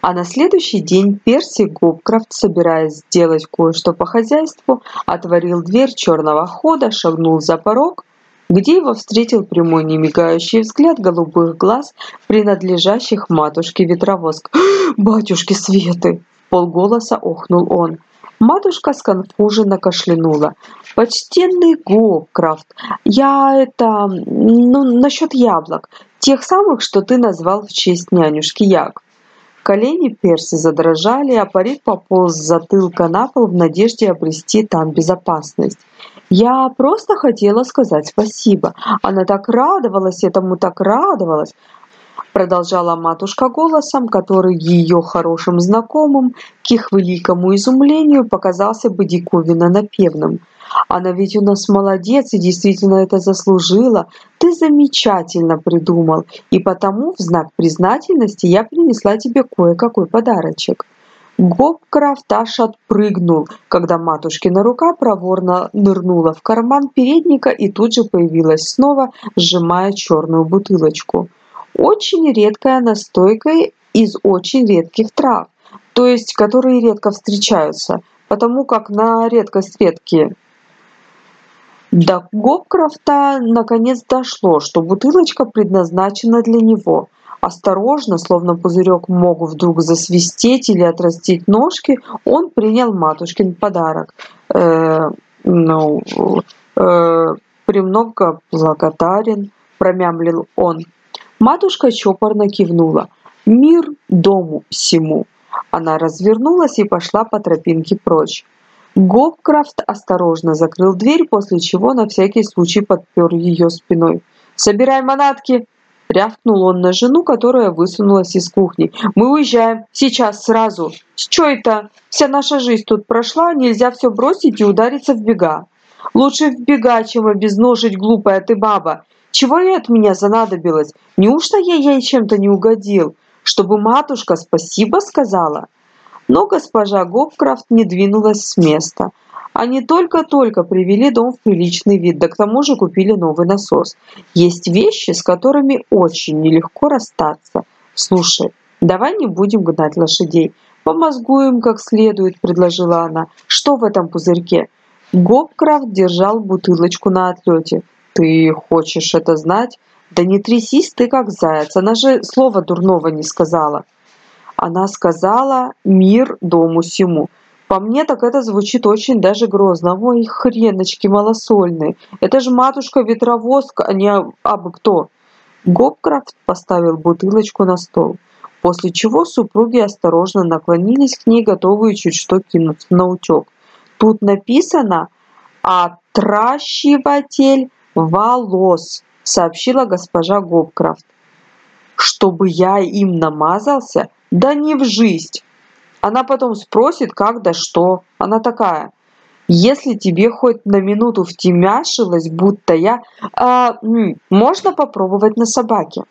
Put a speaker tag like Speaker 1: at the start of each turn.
Speaker 1: А на следующий день Перси Гопкрафт, собираясь сделать кое-что по хозяйству, отворил дверь черного хода, шагнул за порог, где его встретил прямой немигающий взгляд голубых глаз, принадлежащих матушке Ветровоск. «Батюшки Светы!» – полголоса охнул он. Матушка сконфуженно кашлянула. «Почтенный Гопкрафт, я это... ну, насчет яблок, тех самых, что ты назвал в честь нянюшки Яг». Колени Перси задрожали, а парик пополз с затылка на пол в надежде обрести там безопасность. «Я просто хотела сказать спасибо. Она так радовалась этому, так радовалась продолжала матушка голосом, который ее хорошим знакомым, к их великому изумлению, показался бы диковинно напевным. Она ведь у нас молодец и действительно это заслужила. Ты замечательно придумал, и потому в знак признательности я принесла тебе кое-какой подарочек. Гопкрафт аж отпрыгнул, когда матушкина рука проворно нырнула в карман передника и тут же появилась снова, сжимая черную бутылочку. Очень редкая настойка из очень редких трав, то есть которые редко встречаются, потому как на редкость редкие. До Гопкрафта наконец дошло, что бутылочка предназначена для него. Осторожно, словно пузырек мог вдруг засвистеть или отрастить ножки, он принял матушкин подарок. Э, ну, э, «Премного благодарен», – промямлил он. Матушка чопорно кивнула. «Мир дому всему!» Она развернулась и пошла по тропинке прочь. Гопкрафт осторожно закрыл дверь, после чего на всякий случай подпер ее спиной. «Собирай манатки!» Рявкнул он на жену, которая высунулась из кухни. «Мы уезжаем! Сейчас, сразу! Что это? Вся наша жизнь тут прошла, нельзя все бросить и удариться в бега! Лучше в бега, чем обезножить, глупая ты баба! Чего ей от меня занадобилось? Неужто я ей чем-то не угодил? Чтобы матушка спасибо сказала?» Но госпожа Гопкрафт не двинулась с места. Они только-только привели дом в приличный вид, да к тому же купили новый насос. Есть вещи, с которыми очень нелегко расстаться. Слушай, давай не будем гнать лошадей. Помозгуем как следует, предложила она. Что в этом пузырьке? Гопкрафт держал бутылочку на отлете. Ты хочешь это знать? Да не трясись ты как заяц, она же слова дурного не сказала. Она сказала «мир дому сему». По мне так это звучит очень даже грозно. Ой, хреночки малосольные. Это же матушка ветровозка, а не абы кто. Гопкрафт поставил бутылочку на стол, после чего супруги осторожно наклонились к ней, готовые чуть что кинуться на утек. Тут написано «Отращиватель волос», сообщила госпожа Гопкрафт. «Чтобы я им намазался?» Да не в жизнь. Она потом спросит, как да что. Она такая. Если тебе хоть на минуту втемяшилось, будто я... А, можно попробовать на собаке?